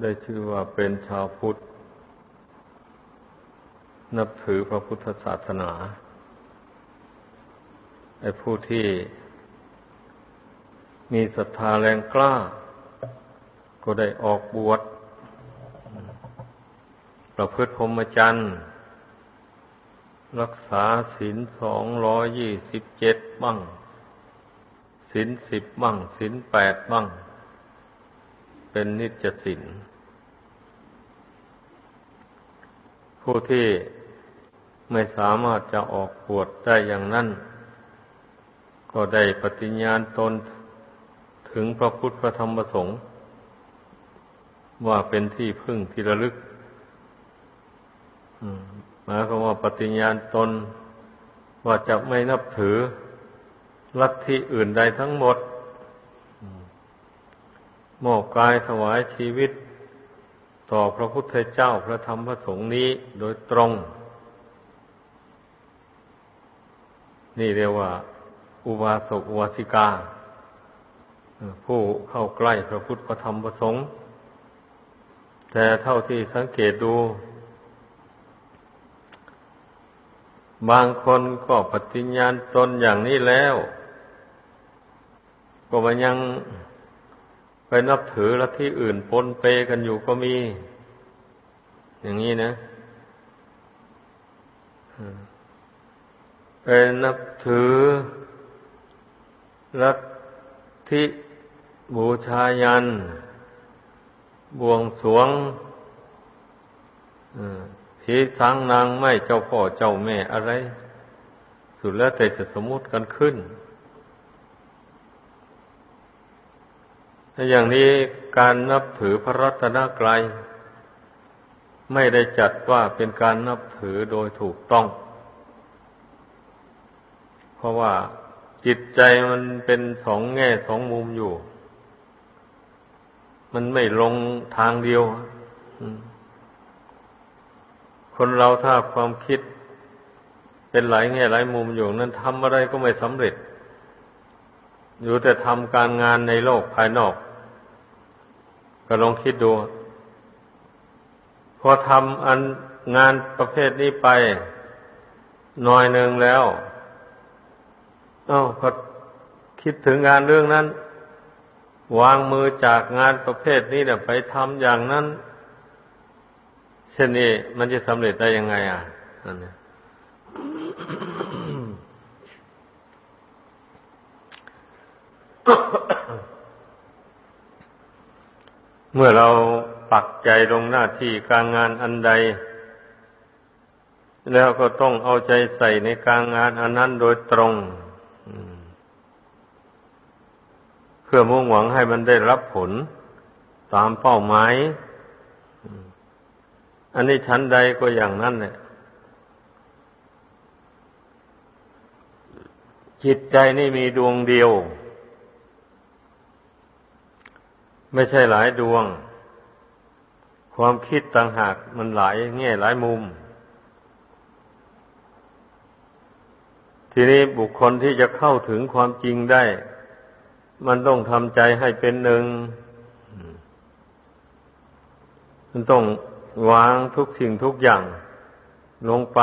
ได้ชื่อว่าเป็นชาวพุทธ นับถือพระพุทธศาสนาไอ้ผู้ที่มีศรัทธาแรงกล้า ก็ได้ออกบวชประพฤติพรหมจรรย์รักษาศีลสองร้อยยี่สิบเจ็ดบ้างศีลสิบบ้างศีลแปดบ้าง เป็นนิจศีลผู้ที่ไม่สามารถจะออกปวดได้อย่างนั้น ก็ได้ปฏิญญาณตนถึงพระพุทธพระธรรมพระสงฆ์ว่าเป็นที่พึ่งที่ระลึกหมายความว่าปฏิญญาณตนว่าจะไม่นับถือลัทธิอื่นใดทั้งหมด มอบกายถวายชีวิต ต่อพระพุทธเจ้าพระธรรมพระสงฆ์นี้โดยตรง นี่เรียกว่า อุบาสกอุบาสิกา ผู้เข้าใกล้พระพุทธพระธรรมพระสงฆ์แต่เท่าที่สังเกตดู บางคนก็ปฏิญญาณตนอย่างนี้แล้ว ก็มันยัง ไปนับถือละที่อื่นปนเปกันอยู่ก็มี อย่างนี้นะไปนับถือลัทธิบูชายัน บวงสวงผีสางนางไม่เจ้าพ่อเจ้าแม่อะไร สุดแล้วแต่จะสมมติกันขึ้น อย่างนี้การนับถือพระรัตนกรัยไม่ได้จัดว่าเป็นการนับถือโดยถูกต้อง เพราะว่าจิตใจมันเป็นสองแง่สองมุมอยู่ มันไม่ลงทางเดียว คนเราถ้าความคิด เป็นหลายแง่หลายมุมอยู่ นั้นทำอะไรก็ไม่สำเร็จ อยู่แต่ทำการงานในโลกภายนอก ก็ลองคิดดู พอทำอันงานประเภทนี้ไปหน่อยหนึ่งแล้วอา้าพอคิดถึงงานเรื่องนั้น วางมือจากงานประเภทนี้เนี่ยไปทำอย่างนั้นเช่นนี้มันจะสำเร็จได้ยังไง อะนั่นเนี่ย เมื่อเราปักใจลงหน้าที่การงานอันใด แล้วก็ต้องเอาใจใส่ในการงานอันนั้นโดยตรงเพื่อมุ่งหวังให้มันได้รับผลตามเป้าหมาย อันนี้ชั้นใดก็อย่างนั้นเนี่ยจิตใจนี่มีดวงเดียว ไม่ใช่หลายดวง ความคิดต่างหากมันหลายแง่หลายมุม ทีนี้บุคคลที่จะเข้าถึงความจริงได้ มันต้องทำใจให้เป็นหนึ่ง มันต้องวางทุกสิ่งทุกอย่างลงไป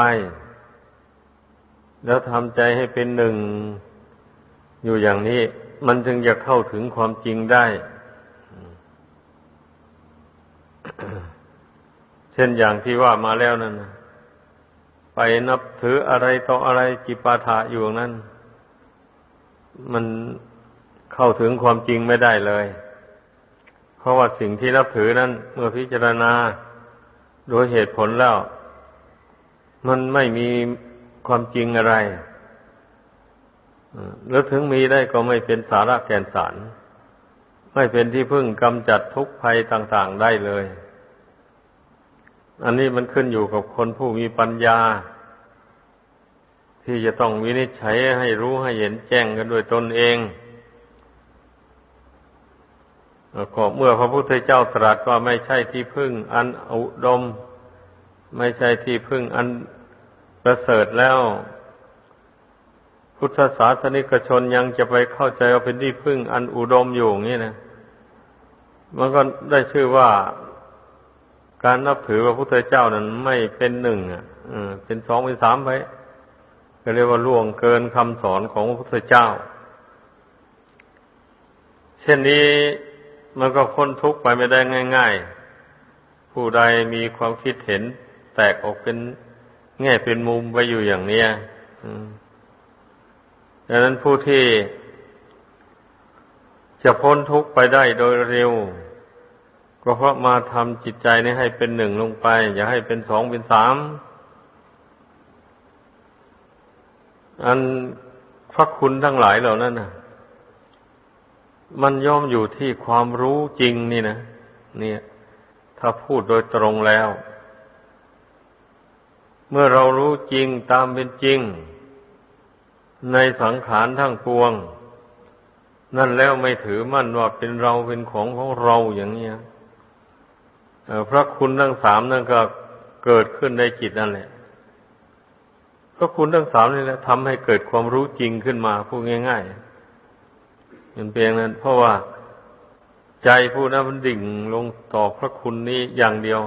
แล้วทำใจให้เป็นหนึ่ง อยู่อย่างนี้ มันจึงจะเข้าถึงความจริงได้ เช่นอย่างที่ว่ามาแล้วนั่นไปนับถืออะไรต่ออะไรจิปาถะอยู่นั้น มันเข้าถึงความจริงไม่ได้เลย เพราะว่าสิ่งที่นับถือนั้น เมื่อพิจารณาโดยเหตุผลแล้ว มันไม่มีความจริงอะไรแล้วถึงมีได้ก็ไม่เป็นสาระแก่นสาร ไม่เป็นที่พึ่งกำจัดทุกภัยต่าง ๆ ได้เลย อันนี้มันขึ้นอยู่กับคนผู้มีปัญญา ที่จะต้องวินิจฉัยให้รู้ให้เห็นแจ้งกันด้วยตนเองก็เมื่อพระพุทธเจ้าตรัสว่าไม่ใช่ที่พึ่งอันอุดม ไม่ใช่ที่พึ่งอันประเสริฐแล้ว พุทธศาสนิกชนยังจะไปเข้าใจว่าเป็นที่พึ่งอันอุดมอยู่อย่างนี้นะมันก็ได้ชื่อว่า การนับถือพระพุทธเจ้านั้นไม่เป็นหนึ่งอะเป็นสองเป็นสามไปก็เรียกว่าล่วงเกินคำสอนของพระพุทธเจ้า เช่นนี้มันก็พ้นทุกข์ไปไม่ได้ง่าย ๆ ผู้ใดมีความคิดเห็นแตกออกเป็นแง่เป็นมุมไปอยู่อย่างเนี้ยดังนั้นผู้ที่จะพ้นทุกข์ไปได้โดยเร็ว ก็เพราะมาทำจิตใจนี้ให้เป็นหนึ่งลงไป อย่าให้เป็นสองเป็นสามอันพระคุณทั้งหลายเหล่านั้นนะมันย่อมอยู่ที่ความรู้จริงนี่นะเนี่ย ถ้าพูดโดยตรงแล้ว เมื่อเรารู้จริงตามเป็นจริง ในสังขารทั้งปวง นั่นแล้วไม่ถือมั่นว่าเป็นเราเป็นของของเราอย่างนี้ พระคุณทั้งสามนั่นก็เกิดขึ้นในจิตนั่นแหละพระคุณทั้งสามนี่แหละทำให้เกิดความรู้จริงขึ้นมาพูดง่ายๆมันเพียงนั้น เพราะว่าใจผู้นั้นมันดิ่งลงต่อพระคุณนี้อย่างเดียว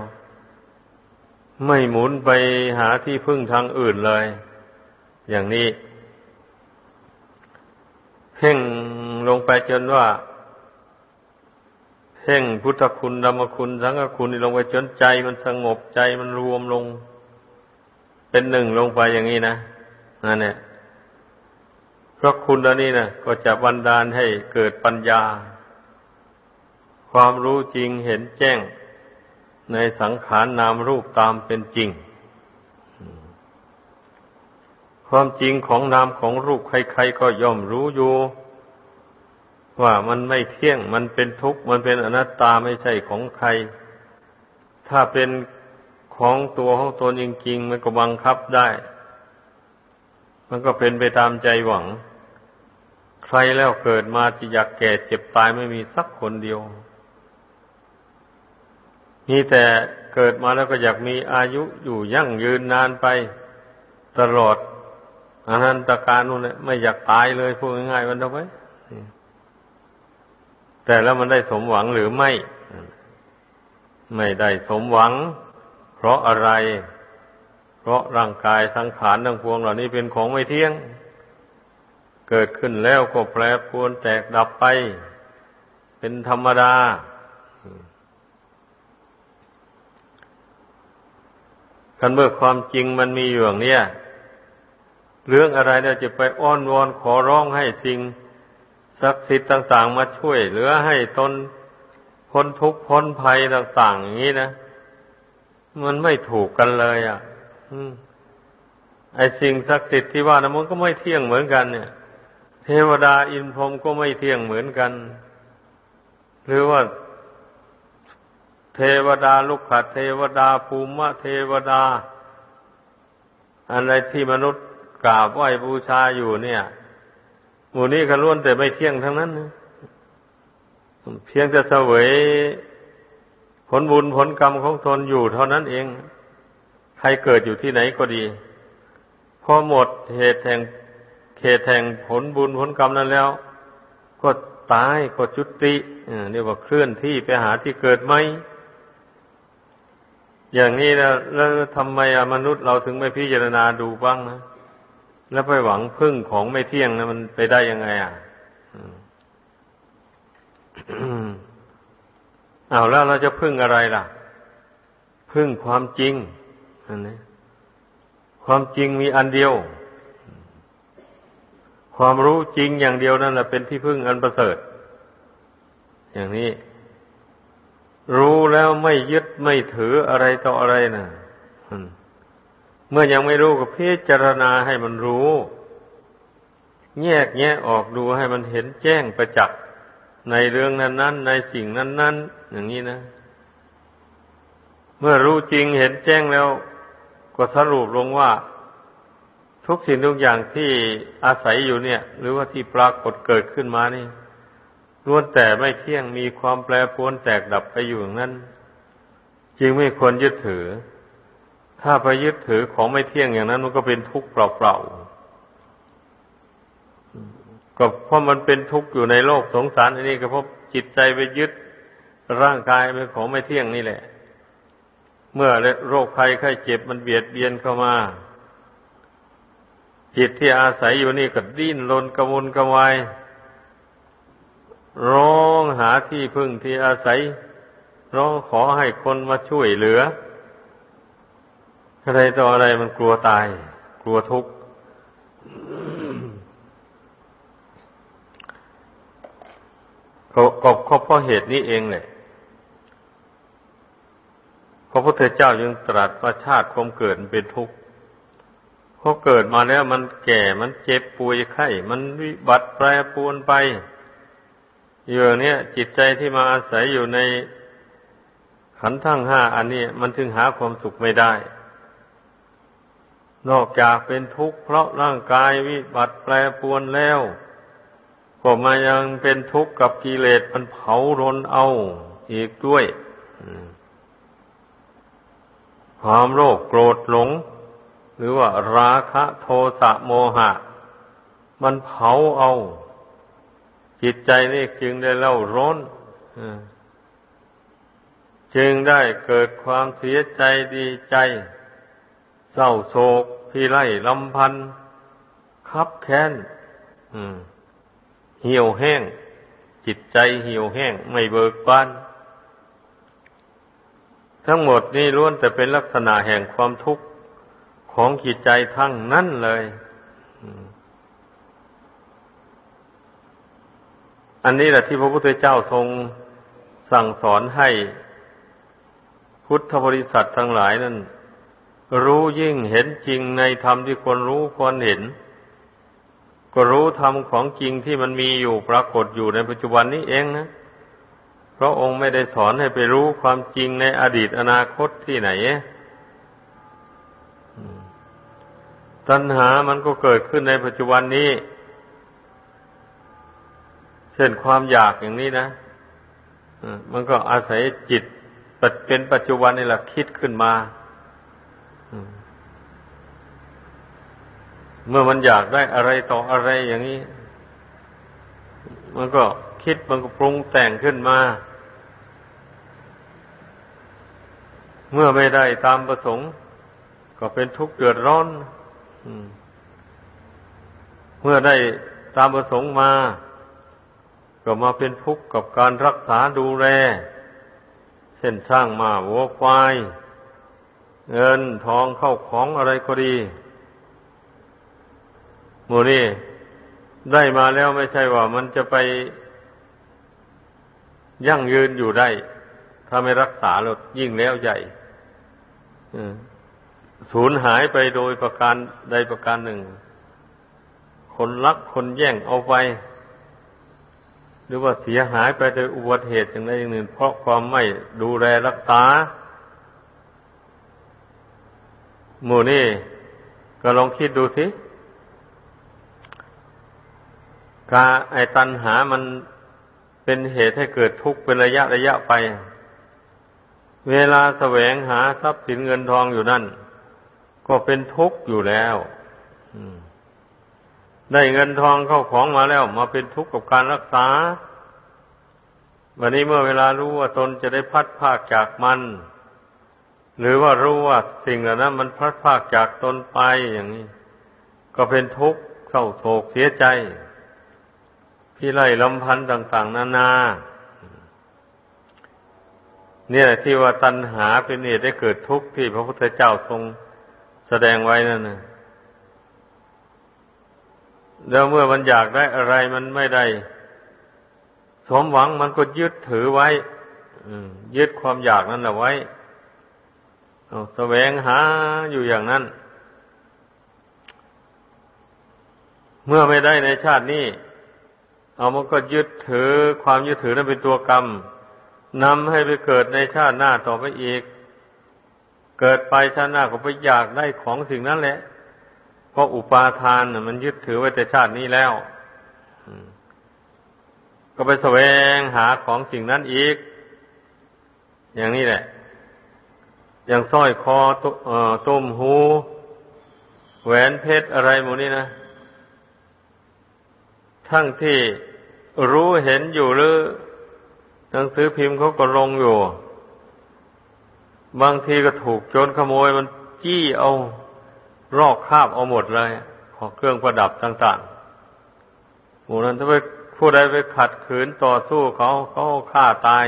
ไม่หมุนไปหาที่พึ่งทางอื่นเลย อย่างนี้ เพ่งลงไปจนว่า เพ่งพุทธคุณธรรมคุณ สังฆคุณลงไปจนใจมันสงบใจมันรวมลง เป็นหนึ่งลงไปอย่างนี้นะนั่นแหละเพราะคุณอันนี้นะก็จะบันดาลให้เกิดปัญญา ความรู้จริงเห็นแจ้ง ในสังขารนนามรูปตามเป็นจริง ความจริงของนามของรูปใครๆก็ย่อมรู้อยู่ ว่ามันไม่เที่ยง มันเป็นทุกข์ มันเป็นอนัตตาไม่ใช่ของใคร ถ้าเป็นของตัวของตนจริงๆ มันก็บังคับได้ มันก็เป็นไปตามใจหวัง ใครแล้วเกิดมาจะอยากแก่เจ็บตายไม่มีสักคนเดียว มีแต่เกิดมาแล้วก็อยากมีอายุอยู่ยั่งยืนนานไปตลอดอนันตการนู่นแหละไม่อยากตายเลยพูดง่ายๆมันเอาไว้ แต่แล้วมันได้สมหวังหรือไม่ ไม่ได้สมหวัง เพราะอะไร เพราะร่างกายสังขารทั้งพวงเหล่านี้เป็นของไม่เที่ยง เกิดขึ้นแล้วก็แปรปรวนแตกดับไป เป็นธรรมดาคันเมื่อความจริงมันมีอยู่อย่างนี้เรื่องอะไรเนี่ยจะไปอ้อนวอนขอร้องให้สิ่ง ศักดิ์สิทธิ์ต่าง ๆ มาช่วยเหลือให้ตนพ้นทุกข์พ้นภัยต่าง ๆ อย่างนี้นะ มันไม่ถูกกันเลยอะไอสิ่งศักดิ์สิทธิ์ที่ว่านะมันก็ไม่เที่ยงเหมือนกัน เนี่ย เทวดาอินพรหมก็ไม่เที่ยงเหมือนกัน หรือว่า เทวดาลุกขเทวดาภูมิเทวดา อะไรที่มนุษย์กราบไหว้บูชาอยู่เนี่ย หมู่นี้ก็ล้วนแต่ไม่เที่ยงทั้งนั้นนะเพียงแต่เสวยผลบุญผลกรรมของตนอยู่เท่านั้นเอง ใครเกิดอยู่ที่ไหนก็ดี พอหมดเหตุแห่งเขตแห่งผลบุญผลกรรมนั้นแล้ว ก็ตายก็จุติเรียกว่าเคลื่อนที่ไปหาที่เกิดไหม อย่างนี้นะแล้วทำไมมนุษย์เราถึงไม่พิจารณาดูบ้างนะ แล้วไปหวังพึ่งของไม่เที่ยงนะมันไปได้ยังไงอะเอาแล้วเราจะพึ่งอะไรล่ะ พึ่งความจริงอันนี้ความจริงมีอันเดียว ความรู้จริงอย่างเดียวนั่นแหละเป็นที่พึ่งอันประเสริฐ อย่างนี้ รู้แล้วไม่ยึดไม่ถืออะไรต่ออะไรนะ เมื่อยังไม่รู้ก็พิจารณาให้มันรู้ แยกแยะออกดูให้มันเห็นแจ้งประจักษ์ในเรื่องนั้น ๆ ในสิ่งนั้น ๆ อย่างนี้นะ เมื่อรู้จริงเห็นแจ้งแล้ว ก็สรุปลงว่า ทุกสิ่งทุกอย่างที่อาศัยอยู่เนี่ย หรือว่าที่ปรากฏเกิดขึ้นมานี่ล้วนแต่ไม่เที่ยงมีความแปรปรวนแตกดับไปอยู่อย่างนั้น จึงไม่ควรยึดถือ ถ้าไปยึดถือของไม่เที่ยงอย่างนั้น มันก็เป็นทุกข์เปล่าๆก็เพราะมันเป็นทุกข์อยู่ในโลกสงสารอันนี้ก็เพราะจิตใจไปยึดร่างกายเป็นของไม่เที่ยงนี่แหละ เมื่อโรคภัยไข้เจ็บมันเบียดเบียนเข้ามา จิตที่อาศัยอยู่นี่ก็ดิ้นรนกระวนกระวายร้องหาที่พึ่งที่อาศัย ร้องขอให้คนมาช่วยเหลือ อะไรต่ออะไรมันกลัวตาย กลัวทุกข์ก็ก็เพราะเหตุนี้เองแหละพระพุทธเจ้ายังตรัสว่าชาติความเกิดเป็นทุกข์พอเกิดมาแล้วมันแก่มันเจ็บป่วยไข้ มันวิบัติแปรปรวนไปอยู่เนี้ยจิตใจที่มาอาศัยอยู่ในขันธ์ทั้งห้าอันนี้มันถึงหาความสุขไม่ได้ นอกจากเป็นทุกข์เพราะร่างกายวิบัติแปรปวนแล้วก็มายังเป็นทุกข์กับกิเลสมันเผารนเอาอีกด้วยความโลภโกรธหลง หรือว่าราคะโทสะโมหะ มันเผาเอา จิตใจนี่จึงได้เล่าร้อนจึงได้เกิดความเสียใจดีใจ เศร้าโศกพิไรลำพันคับแค้นเหี่ยวแห้ง จิตใจเหี่ยวแห้ง ไม่เบิกบาน ทั้งหมดนี้ล้วนแต่เป็นลักษณะแห่งความทุกข์ของจิตใจทั้งนั้นเลยอันนี้แหละที่พระพุทธเจ้าทรงสั่งสอนให้พุทธบริษัททั้งหลายนั้น รู้ยิ่งเห็นจริงในธรรมที่ควรรู้ควรเห็น ก็รู้ธรรมของจริงที่มันมีอยู่ปรากฏอยู่ในปัจจุบันนี้เองนะเพราะองค์ไม่ได้สอนให้ไปรู้ความจริงในอดีตอนาคตที่ไหนตัณหามันก็เกิดขึ้นในปัจจุบันนี้ เช่นความอยากอย่างนี้นะมันก็อาศัยจิตเป็นปัจจุบันนี่แหละคิดขึ้นมา เมื่อมันอยากได้อะไรต่ออะไรอย่างนี้ มันก็คิดมันก็ปรุงแต่งขึ้นมา เมื่อไม่ได้ตามประสงค์ ก็เป็นทุกข์เดือดร้อนเมื่อได้ตามประสงค์มา ก็มาเป็นทุกข์กับการรักษาดูแลเช่นช่างมาวัวควายเงินทองเข้าของอะไรก็ดี หมูนี่ได้มาแล้วไม่ใช่ว่ามันจะไปยั่งยืนอยู่ได้ ถ้าไม่รักษาหรอกยิ่งแล้วใหญ่สูญหายไปโดยประการใดประการหนึ่ง คนรักคนแย่งเอาไป หรือว่าเสียหายไปโดยอุบัติเหตุอย่างใดอย่างหนึ่ง เพราะความไม่ดูแลรักษา หมู่นี่ก็ลองคิดดูสิ กาไอตันหามันเป็นเหตุให้เกิดทุกข์เป็นระยะระยะไป เวลาแสวงหาทรัพย์สินเงินทองอยู่นั่น ก็เป็นทุกข์อยู่แล้วได้เงินทองเข้าของมาแล้ว มาเป็นทุกข์กับการรักษา วันนี้เมื่อเวลารู้ว่าตนจะได้พัดภาคจากมัน หรือว่ารู้ว่าสิ่งเหล่านั้นมันพัดภาคจากตนไปอย่างนี้ ก็เป็นทุกข์เศร้าโศกเสียใจ ที่ไล่ลำพันธ์ต่าง ๆ นานา เนี่ยที่ว่าตัณหาเป็นเหตุได้เกิดทุกข์ที่พระพุทธเจ้าทรงแสดงไว้นั่นนะแล้วเมื่อมันอยากได้อะไรมันไม่ได้ สมหวังมันก็ยึดถือไว้ยึดความอยากนั่นแหละไว้แสวงหาอยู่อย่างนั้น เมื่อไม่ได้ในชาตินี้ เอามันก็ยึดถือความยึดถือนั้นเป็นตัวกรรมนำให้ไปเกิดในชาติหน้าต่อไปอีก เกิดไปชาติหน้าก็ไปอยากได้ของสิ่งนั้นแหละ เพราะอุปาทานมันยึดถือไว้แต่ชาตินี้แล้ว ก็ไปแสวงหาของสิ่งนั้นอีก อย่างนี้แหละ อย่างสร้อยคอตุ้มหู แหวนเพชรอะไรหมดนี้นะ ทั้งที่รู้เห็นอยู่หรือหนังสือพิมพ์เขาก็ลงอยู่ บางทีก็ถูกโจรขโมยมันจี้เอารอกคาบเอาหมดเลยของเครื่องประดับต่างๆหมู่นั้นถ้าไปผู้ใดไปขัดขืนต่อสู้เขาเขาฆ่าตาย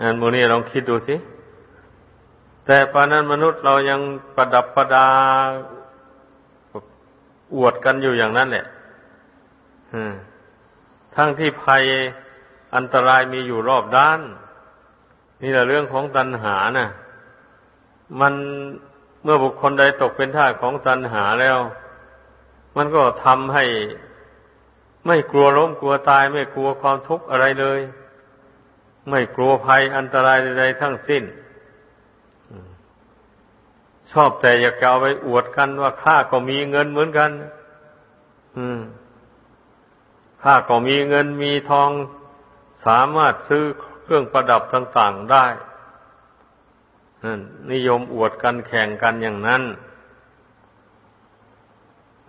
อันโมนี้ลองคิดดูสิ แต่ปานนั้นมนุษย์เรายังประดับประดา อวดกันอยู่อย่างนั้นแหละทั้งที่ภัยอันตรายมีอยู่รอบด้าน นี่แหละเรื่องของตัณหานะ่ะ มันเมื่อบุคคลใดตกเป็นท่าของตัณหาแล้ว มันก็ทำให้ไม่กลัวล้มกลัวตาย ไม่กลัวความทุกข์อะไรเลย ไม่กลัวภัยอันตรายใดๆทั้งสิ้น ชอบแต่อยากจะเอาไปอวดกันว่าข้าก็มีเงินเหมือนกัน อืมข้าก็มีเงินมีทอง สามารถซื้อเครื่องประดับต่างๆได้นิยมอวดกันแข่งกันอย่างนั้น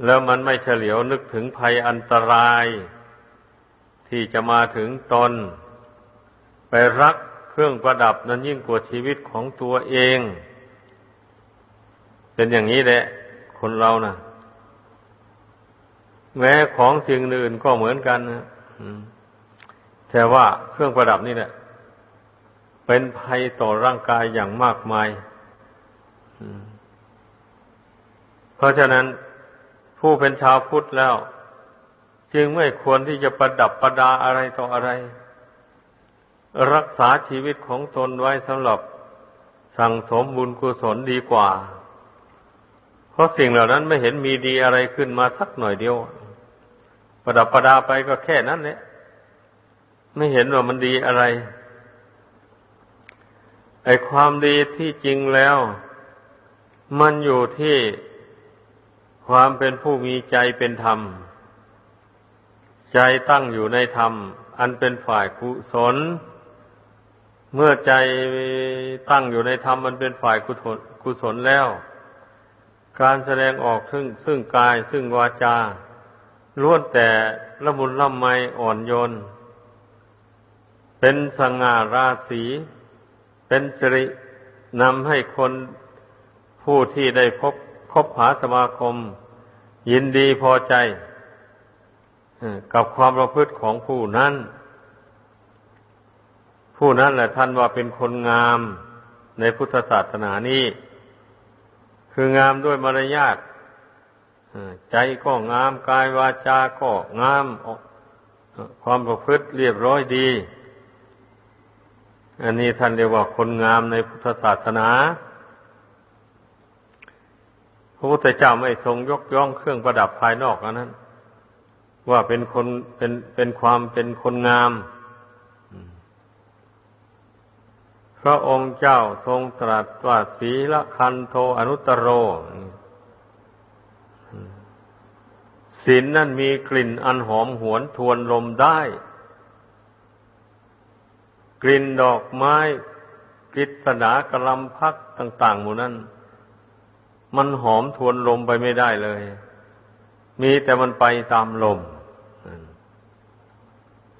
แล้วมันไม่เฉลียวนึกถึงภัยอันตราย ที่จะมาถึงตน ไปรักเครื่องประดับนั้นยิ่งกว่าชีวิตของตัวเอง เป็นอย่างนี้แหละ คนเรานะ่ะ แม้ของสิ่งอื่นก็เหมือนกันนะแต่ว่าเครื่องประดับนี่แหละ เป็นภัยต่อร่างกายอย่างมากมายเพราะฉะนั้นผู้เป็นชาวพุทธแล้ว จึงไม่ควรที่จะประดับประดาอะไรต่ออะไร รักษาชีวิตของตนไว้สำหรับสั่งสมบุญกุศลดีกว่า เพราะสิ่งเหล่านั้นไม่เห็นมีดีอะไรขึ้นมาสักหน่อยเดียว ประดับประดาไปก็แค่นั้นแหละไม่เห็นว่ามันดีอะไร ไอความดีที่จริงแล้ว มันอยู่ที่ความเป็นผู้มีใจเป็นธรรม ใจตั้งอยู่ในธรรม อันเป็นฝ่ายกุศล เมื่อใจตั้งอยู่ในธรรมมันเป็นฝ่ายกุศลแล้ว การแสดงออกซึ่งซึ่งกายซึ่งวาจาล้วนแต่ละมุนละไมอ่อนโยน เป็นสง่าราศีเป็นสิรินำให้คนผู้ที่ได้พบคบหาสมาคม ยินดีพอใจกับความประพฤติของผู้นั้น ผู้นั้นแหละท่านว่าเป็นคนงามในพุทธศาสนานี้ คืองามด้วยมารยาทใจก็งามกายวาจาก็งาม ความประพฤติเรียบร้อยดี อันนี้ท่านเรียกว่าคนงามในพุทธศาสนาพระพุทธเจ้าไม่ทรงยกย่องเครื่องประดับภายนอกอันนั้น ว่าเป็นคนเป็นเป็นความเป็นคนงาม พระองค์เจ้าทรงตรัสว่าศีลคันโทอนุตโรศีลนนั่นมีกลิ่นอันหอมหวนทวนลมได้ กลิ่นดอกไม้กฤษณากรลำพักต่างๆหมู่นั้น มันหอมทวนลมไปไม่ได้เลย มีแต่มันไปตามลม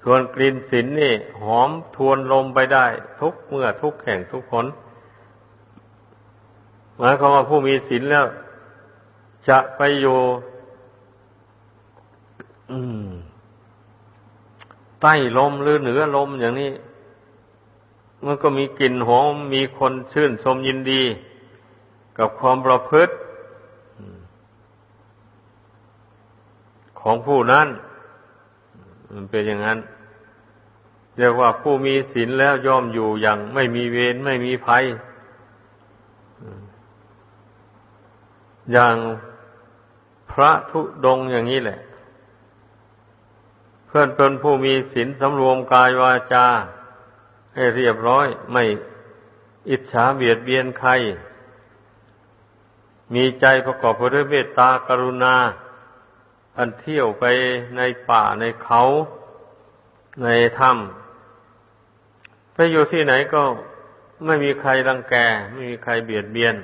ส่วนกลิ่นศีลนนี่ หอมทวนลมไปได้ ทุกเมื่อทุกแห่งทุกคนหมายความว่าผู้มีศีลแล้ว จะไปอยู่ใต้ลมหรือเหนือลมอย่างนี้ มันก็มีกลิ่นหอม มีคนชื่นชมยินดี กับความประพฤติของผู้นั้น มันเป็นอย่างนั้น เรียกว่าผู้มีศีลแล้วย่อมอยู่อย่างไม่มีเวรไม่มีภัย อย่างพระทุดงอย่างนี้แหละ เพื่อนเป็นผู้มีศีลสำรวมกายวาจา ให้เรียบร้อย ไม่อิจฉาเบียดเบียนใคร มีใจประกอบไปด้วยเมตตากรุณาอันเที่ยวไปในป่าในเขาในถ้ำ ไปอยู่ที่ไหนก็ไม่มีใครรังแก ไม่มีใครเบียดเบียน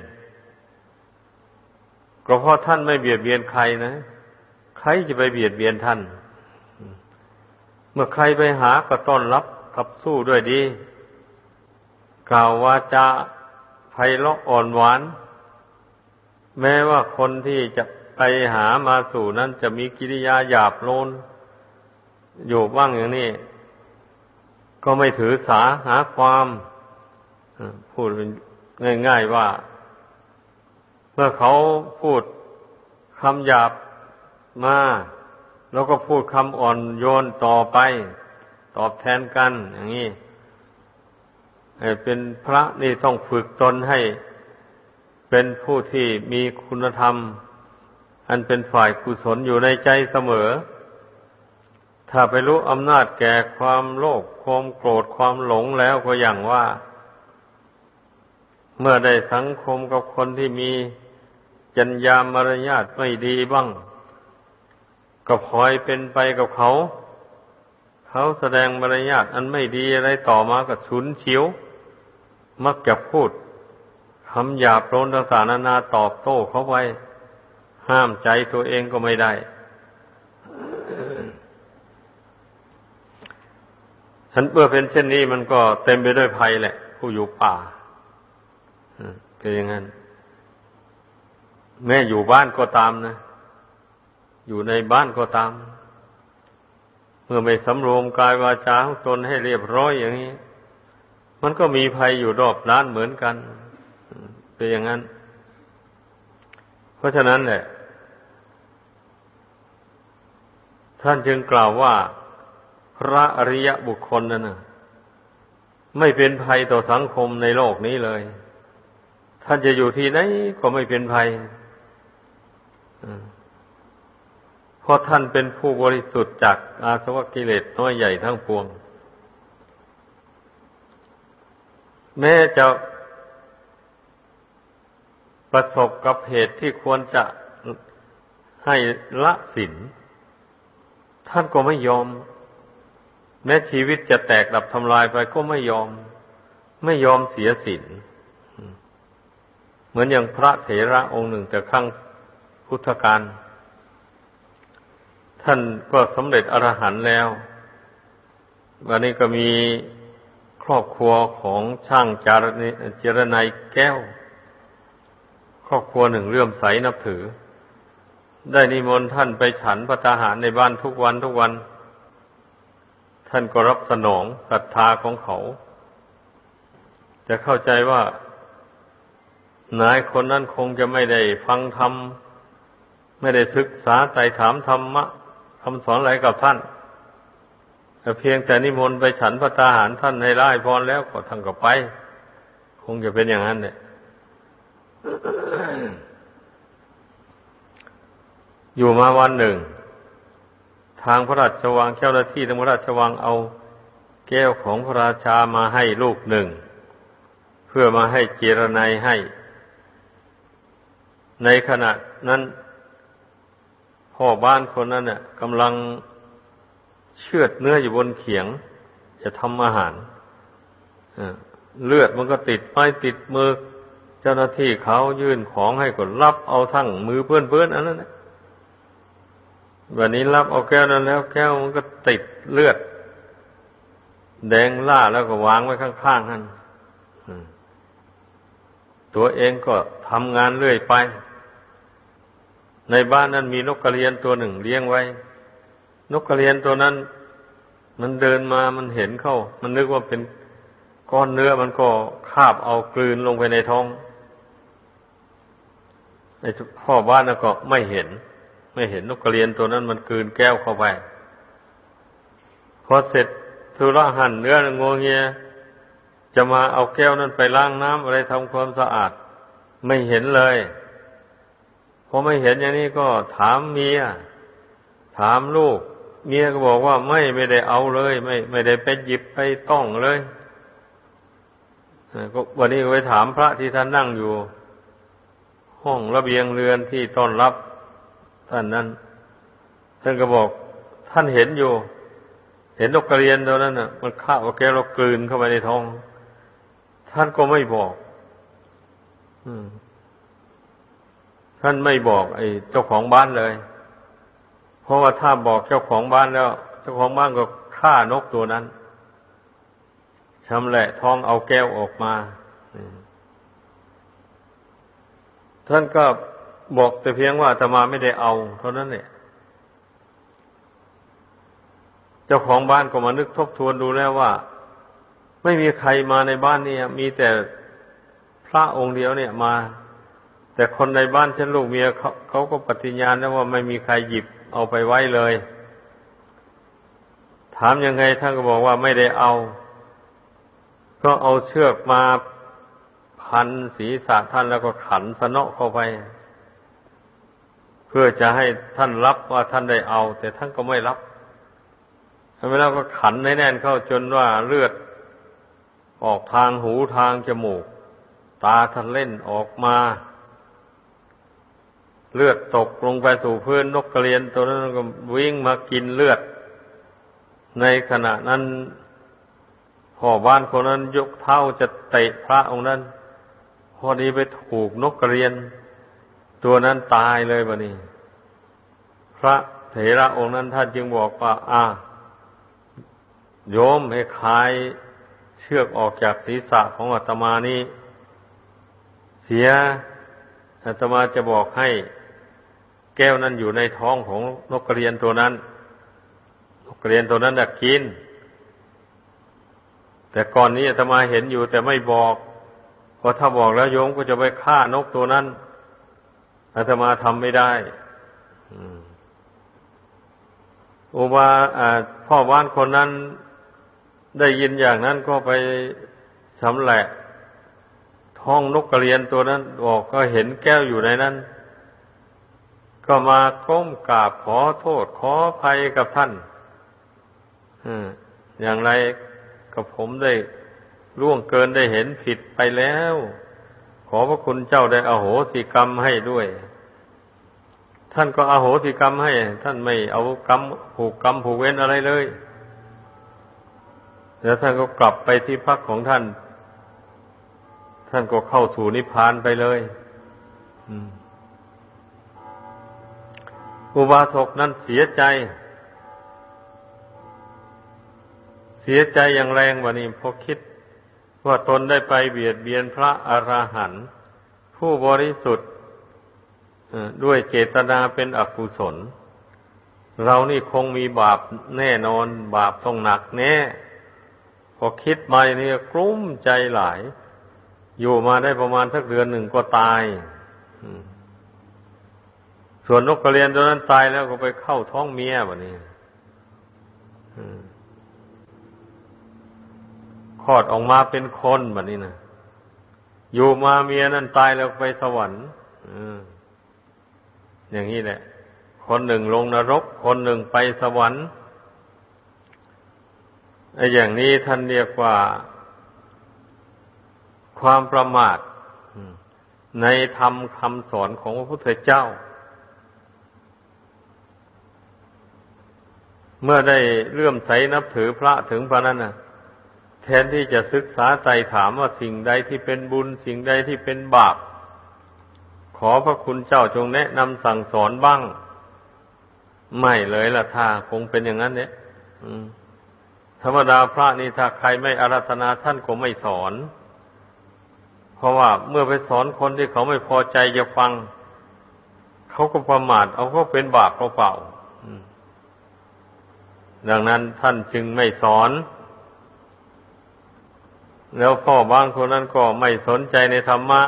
ก็เพราะท่านไม่เบียดเบียนใครนะ ใครจะไปเบียดเบียนท่าน เมื่อใครไปหาก็ต้อนรับขับสู้ด้วยดี กล่าวว่าจะไพเราะอ่อนหวาน แม้ว่าคนที่จะไปหามาสู่นั้นจะมีกิริยาหยาบโลนอยู่บ้างอย่างนี้ ก็ไม่ถือสาหาความพูดง่ายๆว่า เมื่อเขาพูดคำหยาบมา แล้วก็พูดคำอ่อนโยนต่อไป ตอบแทนกันอย่างนี้เป็นพระนี่ต้องฝึกตนให้ เป็นผู้ที่มีคุณธรรม อันเป็นฝ่ายกุศลอยู่ในใจเสมอ ถ้าไปรู้อำนาจแก่ความโลภความโกรธความหลงแล้วก็อย่างว่า เมื่อได้สังคมกับคนที่มีจัญญามารยาทไม่ดีบ้างก็พลอยเป็นไปกับเขา เขาแสดงมารยาทอันไม่ดีอะไรต่อมาก็ฉุนเฉียว มักจะพูดคำหยาบโลนต่างๆนานาตอบโต้เขาไว้ ห้ามใจตัวเองก็ไม่ได้ ฉันเมื่อเป็นเช่นนี้มันก็เต็มไปด้วยภัยแหละ ผู้อยู่ป่าเป็นอย่างนั้น แม่อยู่บ้านก็ตามนะ อยู่ในบ้านก็ตาม เมื่อไม่สำรวมกายวาจาของตนให้เรียบร้อยอย่างนี้ มันก็มีภัยอยู่รอบร้านเหมือนกัน เป็นอย่างนั้น เพราะฉะนั้นแหละท่านจึงกล่าวว่า พระอริยบุคคลนั้นนะไม่เป็นภัยต่อสังคมในโลกนี้เลย ท่านจะอยู่ที่ไหนก็ไม่เป็นภัยเพราะท่านเป็นผู้บริสุทธิ์จากอาสวะกิเลสน้อยใหญ่ทั้งปวง แม้จะประสบกับเหตุที่ควรจะให้ละสิน ท่านก็ไม่ยอม แม้ชีวิตจะแตกดับทำลายไปก็ไม่ยอม ไม่ยอมเสียสินเหมือนอย่างพระเถระองค์หนึ่งแต่ครั้งพุทธการท่านก็สำเร็จอรหันต์แล้ววันนี้ก็มีครอบครัวของช่างจารเจรนายแก้ว ครอบครัวหนึ่งเลื่อมใสนับถือ ได้นิมนต์ท่านไปฉันพระทหารในบ้านทุกวันทุกวัน ท่านก็รับสนองศรัทธาของเขา จะเข้าใจว่านายคนนั้นคงจะไม่ได้ฟังธรรม ไม่ได้ศึกษาไต่ถามธรรมะคำสอนอะไรกับท่านแต่เพียงแต่นิมนต์ไปฉันพระตาหารท่านให้ไล่พรแล้วก็ท่านก็ไป คงจะเป็นอย่างนั้นเนี่ยอยู่มาวันหนึ่ง ทางพระราชวังเจ้าหน้าที่ทางพระราชวังเอาแก้วของพระราชามาให้ลูกหนึ่ง เพื่อมาให้เจรนายให้ ในขณะนั้นพ่อบ้านคนนั้นเนี่ยกำลังเชือดเนื้ออยู่บนเขียง จะทำอาหารเลือดมันก็ติดไปติดมือ เจ้าหน้าที่เขายื่นของให้กดรับเอาทั้งมือเปื้อนๆอันนั้น วันนี้รับเอาแก้วนั้นแล้ว แก้วมันก็ติดเลือด แดงล่าแล้วก็วางไว้ข้างๆนั่นตัวเองก็ทำงานเรื่อยไป ในบ้านนั้นมีนกกระเรียนตัวหนึ่งเลี้ยงไว้ นกกระเรียนตัวนั้น มันเดินมามันเห็นเข้า มันนึกว่าเป็นก้อนเนื้อมันก็คาบเอากลืนลงไปในท้องไอ้พ่อบ้านก็ไม่เห็น ไม่เห็นนกกระเรียนตัวนั้นมันกืนแก้วเข้าไป พอเสร็จธุระหั่นเนื้องวงเงียจะมาเอาแก้วนั้นไปล้างน้ำอะไรทำความสะอาด ไม่เห็นเลยพอไม่เห็นอย่างนี้ก็ถามเมีย ถามลูก เมียก็บอกว่าไม่ไม่ได้เอาเลย ไม่ไม่ได้ไปหยิบไปต้องเลยก็วันนี้ไปถามพระที่ท่านนั่งอยู่ ห้องระเบียงเรือนที่ต้อนรับ ท่านนั้นท่านก็บอก ท่านเห็นอยู่ เห็นนกกระเรียนตัวนั้นน่ะ มันข้าวแกเรากลืนเข้าไปในท้อง ท่านก็ไม่บอก อืม ท่านไม่บอก ไอ้เจ้าของบ้านเลย เพราะว่าถ้าบอกเจ้าของบ้านแล้ว เจ้าของบ้านก็ฆ่านกตัวนั้นชำแหละท้องเอาแก้วออกมาท่านก็ บอกแต่เพียงว่าธรรมาไม่ได้เอา เท่านั้นเนี่ย เจ้าของบ้านก็มานึกทบทวนดูแล้วว่า ไม่มีใครมาในบ้านนี่มีแต่พระองค์เดียวเนี่ยมา แต่คนในบ้านฉันลูกเมียเขาเขาก็ปฏิญาณแล้วว่าไม่มีใครหยิบเอาไปไว้เลย ถามยังไงท่านก็บอกว่าไม่ได้เอา ก็เอาเชือกมาพันศีรษะท่านแล้วก็ขันสนอเข้าไป เพื่อจะให้ท่านรับว่าท่านได้เอา แต่ท่านก็ไม่รับเวลาก็ขันให้แน่นเข้าจนว่าเลือด ออกทางหูทางจมูก ตาท่านเล่นออกมา เลือดตกลงไปสู่พื้นนกกระเรียนตัวนั้นก็วิ่งมากินเลือด ในขณะนั้นพ่อบ้านคนนั้นยกเท้าจะเตะพระองค์นั้น พอดีไปถูกนกกระเรียน ตัวนั้นตายเลยบะนี่พระเถระองค์นั้นท่านจึงบอกว่า อ่า โยมให้คลายเชือกออกจากศีรษะของอาตมานี้ เสียอาตมาจะบอกให้ แก้วนั้นอยู่ในท้องของนกกระเรียนตัวนั้น นกกระเรียนตัวนั้นกกิน แต่ก่อนนี้อาตมาเห็นอยู่แต่ไม่บอกเพราะถ้าบอกแล้วโยมก็จะไปฆ่านกตัวนั้น อาตมาทำไม่ได้อุบาพ่อบ้านคนนั้นได้ยินอย่างนั้นก็ไปสำแหละท้องนกกระเรียนตัวนั้นบอกก็เห็นแก้วอยู่ในนั้น ก็มาก้มกราบขอโทษขอภัยกับท่านอย่างไรกับผมได้ล่วงเกินได้เห็นผิดไปแล้ว ขอพระคุณเจ้าได้อโหสิกรรมให้ด้วย ท่านก็อโหสิกรรมให้ ท่านไม่เอากรรมผูกกรรมผูกเว้นอะไรเลย แล้วท่านก็กลับไปที่พักของท่าน ท่านก็เข้าสู่นิพพานไปเลยอุบาสกนั้นเสียใจ เสียใจอย่างแรงวันนี้พอคิด ว่าตนได้ไปเบียดเบียนพระอราหันต์ผู้บริสุทธิ์ด้วยเจตนาเป็นอกุศล เรานี่คงมีบาปแน่นอนบาปต้องหนักแน่พอคิดมาอย่างนี้กลุ้มใจหลาย อยู่มาได้ประมาณสักเดือนหนึ่งก็ตายส่วนนกกระเรียนตัวนั้นตายแล้วก็ไปเข้าท้องเมียแบบนี้ คลอดออกมาเป็นคนแบบนี้นะอยู่มาเมียนั้นตายแล้วไปสวรรค์อย่างนี้แหละ คนหนึ่งลงนรก คนหนึ่งไปสวรรค์ไอ้อย่างนี้ท่านเรียกว่า ความประมาทในธรรมคำสอนของพระพุทธเจ้า เมื่อได้เลื่อมใสนับถือพระถึงพระนั้นน่ะ แทนที่จะศึกษาใจถามว่าสิ่งใดที่เป็นบุญ สิ่งใดที่เป็นบาป ขอพระคุณเจ้าจงแนะนำสั่งสอนบ้าง ไม่เลยล่ะท่าคงเป็นอย่างนั้นเนี่ยธรรมดาพระนี่ถ้าใครไม่อารัธนาท่านก็ไม่สอน เพราะว่าเมื่อไปสอนคนที่เขาไม่พอใจจะฟัง เขาก็ประมาทเอาก็เป็นบาปเปล่าดังนั้นท่านจึงไม่สอน แล้วพ่อบางคนนั้นก็ไม่สนใจในธรรมะ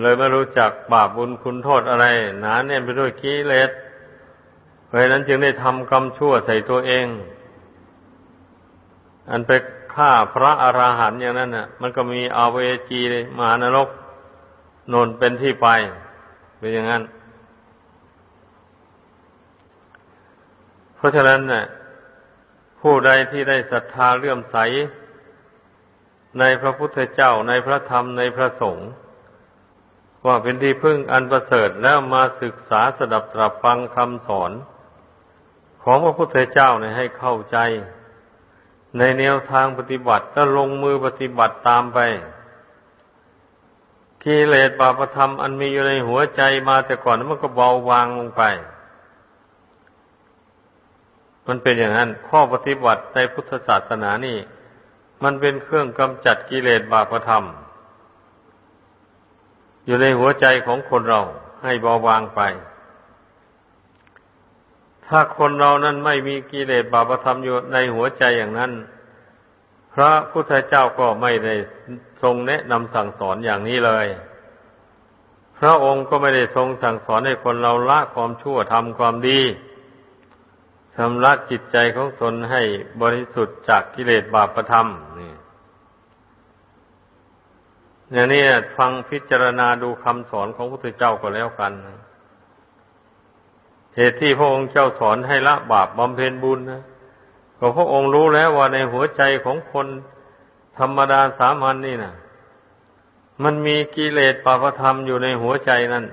เลยไม่รู้จักบาปบุญคุณโทษอะไร หนาแน่นไปด้วยกิเลสเพราะนั้นจึงได้ทำกรรมชั่วใส่ตัวเอง อันไปฆ่าพระอราหันต์อย่างนั้นน่ะ มันก็มีอาเวจีมหานรกนนเป็นที่ไป เป็นอย่างนั้น เพราะฉะนั้นน่ะผู้ใดที่ได้ศรัทธาเลื่อมใส ในพระพุทธเจ้าในพระธรรมในพระสงฆ์ว่าเป็นที่พึ่งอันประเสริฐแล้วมาศึกษาสดับตรับฟังคำสอน ของพระพุทธเจ้าเนี่ยให้เข้าใจ ในแนวทางปฏิบัติก็ลงมือปฏิบัติตามไปกิเลสบาปธรรมอันมีอยู่ในหัวใจมาแต่ก่อนมันก็เบาบางลงไปมมันเป็นอย่างนั้น ข้อปฏิบัติในพุทธศาสนานี่ มันเป็นเครื่องกำจัดกิเลสบาปธรรม อยู่ในหัวใจของคนเราให้เบาบางไป ถ้าคนเรานั้นไม่มีกิเลสบาปธรรมอยู่ในหัวใจอย่างนั้น พระพุทธเจ้าก็ไม่ได้ทรงแนะนำสั่งสอนอย่างนี้เลย พระองค์ก็ไม่ได้ทรงสั่งสอนให้คนเราละความชั่วทำความดี ชำระจิตใจของตนให้บริสุทธิ์จากกิเลสบาปธรรมนี่อย่างนี้ฟังพิจารณาดูคำสอนของพระพุทธเจ้าก็แล้วกันเหตุที่พระองค์เจ้าสอนให้ละบาปบำเพ็ญบุญนะก็พระองค์รู้แล้วว่าในหัวใจของคนธรรมดาสามัญนนี่นะมันมีกิเลสปาปธรรมอยู่ในหัวใจนั้น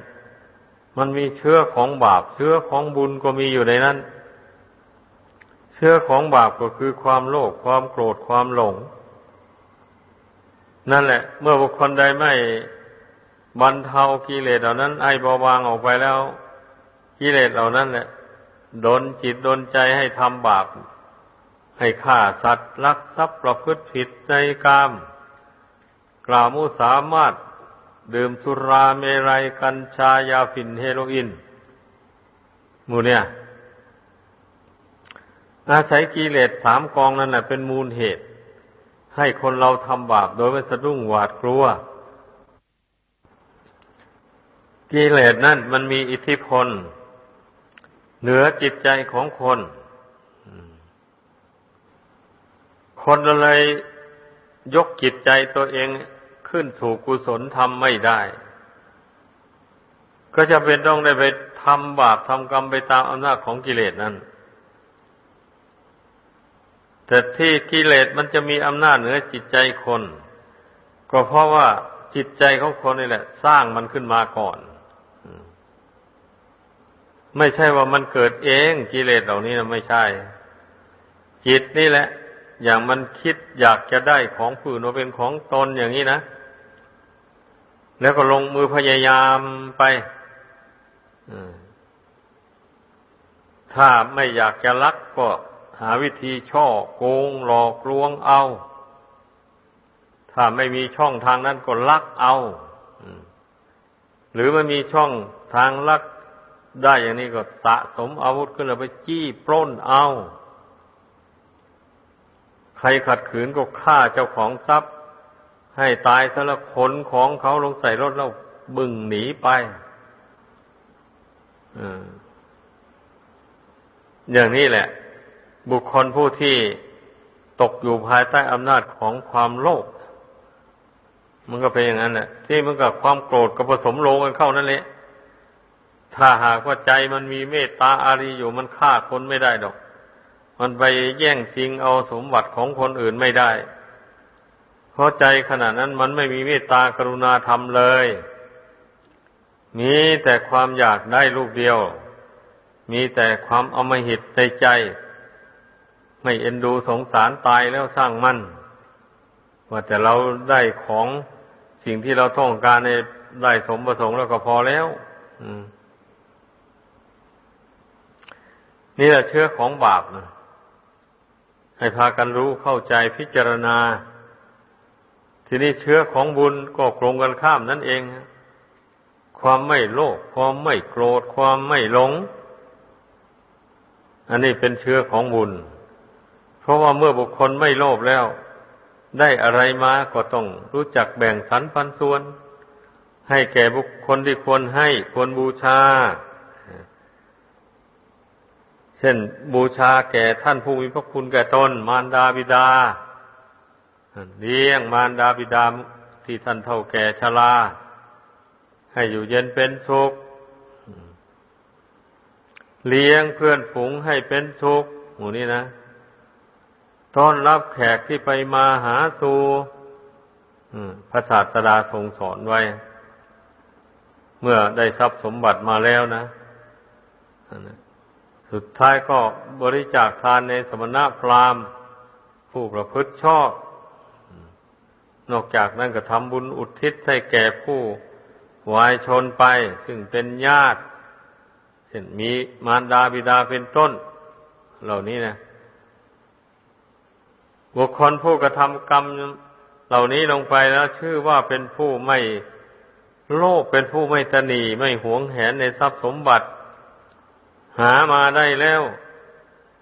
มันมีเชื้อของบาป เชื้อของบุญก็มีอยู่ในนั้น เชื้อของบาปก็คือความโลภความโกรธความหลง นั่นแหละ เมื่อบุคคลใดไม่บรรเทากิเลสเหล่านั้น ไอเบาบางออกไปแล้ว กิเลสเหล่านั้นแหละดนจิตดนใจให้ทำบาป ให้ฆ่าสัตว์ลักทรัพย์ประพฤติผิดในกาม กล่าวมุสามารถดื่มสุราเมรัยกัญชายาฝิ่นเฮโรอีนมูเนี่ย อาศัยกิเลสสามกองนั่นแหละเป็นมูลเหตุ ให้คนเราทำบาปโดยไม่สะดุ้งหวาดกลัว กิเลสนั่นมันมีอิทธิพล เหนือจิตใจของคน คนเลยยกจิตใจตัวเองขึ้นสู่กุศลทำไม่ได้ ก็จะเป็นต้องได้ไปทำบาปทำกรรมไปตามอำนาจของกิเลสนั้น แต่ที่กิเลสมันจะมีอำนาจเหนือจิตใจคน ก็เพราะว่าจิตใจของคนนี่แหละ สร้างมันขึ้นมาก่อน ไม่ใช่ว่ามันเกิดเองกิเลสเหล่านี้นะไม่ใช่ จิตนี่แหละ อย่างมันคิดอยากจะได้ของผู้อื่นมาเป็นของตนอย่างนี้นะแล้วก็ลงมือพยายามไปถ้าไม่อยากจะลักก็ หาวิธีช่อโกงหลอกลวงเอา ถ้าไม่มีช่องทางนั้นก็ลักเอาหรือมันมีช่องทางลักได้อย่างนี้ก็สะสมอาวุธขึ้นแล้วไปจี้ปล้นเอา ใครขัดขืนก็ฆ่าเจ้าของทรัพย์ ให้ตายซะแล้วขนของเขาลงใส่รถแล้วบึ่งหนีไปอย่างนี้แหละ บุคคลผู้ที่ตกอยู่ภายใต้อำนาจของความโลภมันก็เป็นอย่างนั้นแหละที่มันกับความโกรธกับผสมลงกันเข้านั่นแหละถ้าหากว่าใจมันมีเมตตาอารีอยู่มันฆ่าคนไม่ได้ดอก มันไปแย่งชิงเอาสมบัติของคนอื่นไม่ได้ เพราะใจขณะนั้นมันไม่มีเมตตากรุณาธรรมเลยมีแต่ความอยากได้ลูกเดียว มีแต่ความอมหิตในใจ ไม่เอ็นดูสงสารตายแล้วสร้างมั่น ว่าแต่เราได้ของสิ่งที่เราต้องการในได้สมประสงค์แล้วก็พอแล้วนี่แหละเชื้อของบาปนะให้พากันรู้เข้าใจพิจารณา ทีนี้เชื้อของบุญก็ตรงกันข้ามนั่นเอง ความไม่โลภความไม่โกรธ ความไม่หลง อันนี้เป็นเชื้อของบุญ ราะว่าเมื่อบุคคลไม่โลภแล้ว ได้อะไรมาก็ต้องรู้จักแบ่งสรรปันส่วน ให้แก่บุคคลที่ควรให้ควรบูชา เช่นบูชาแก่ท่านผู้มีพระคุณแก่ตนมารดาบิดาเลี้ยงมารดาบิดาที่ท่านเท่าแก่ชรา ให้อยู่เย็นเป็นสุข เลี้ยงเพื่อนฝูงให้เป็นสุขหมู่นี้นะ ต้อนรับแขกที่ไปมาหาสู่พระศาสดาทรงสอนไว้ เมื่อได้ทรัพย์สมบัติมาแล้วนะ สุดท้ายก็บริจาคทานในสมณะพราหมณ์ ผู้ประพฤติชอบ นอกจากนั้นก็ทำบุญอุทิศให้แก่ผู้วายชนไป ซึ่งเป็นญาติเช่นมีมารดาบิดาเป็นต้น เหล่านี้นะ บุคคลผู้กระทำกรรมเหล่านี้ลงไปแล้ว ชื่อว่าเป็นผู้ไม่โลภเป็นผู้ไม่ตนีไม่หวงแหนในทรัพย์สมบัติ หามาได้แล้ว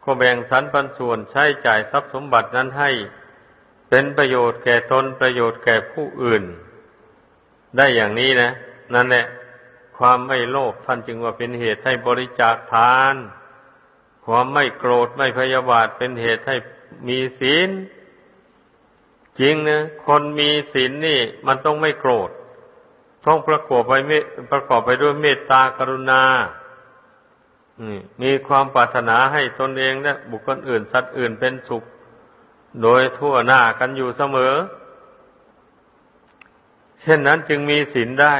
ก็แบ่งสรรปันส่วนใช้จ่ายทรัพย์สมบัตินั้นให้ เป็นประโยชน์แก่ตนประโยชน์แก่ผู้อื่น ได้อย่างนี้นะ นั่นแหละความไม่โลภท่านจึงว่าเป็นเหตุให้บริจาคทาน ความไม่โกรธไม่พยาบาทเป็นเหตุให้ มีศีล จริงนะคนมีศีลนี่ มันต้องไม่โกรธต้องประกอบไปประกอบไปด้วยเมตตากรุณามีความปรารถนาให้ตนเองและบุคคลอื่น สัตว์อื่นเป็นสุข โดยทั่วหน้ากันอยู่เสมอ เช่นนั้นจึงมีศีลได้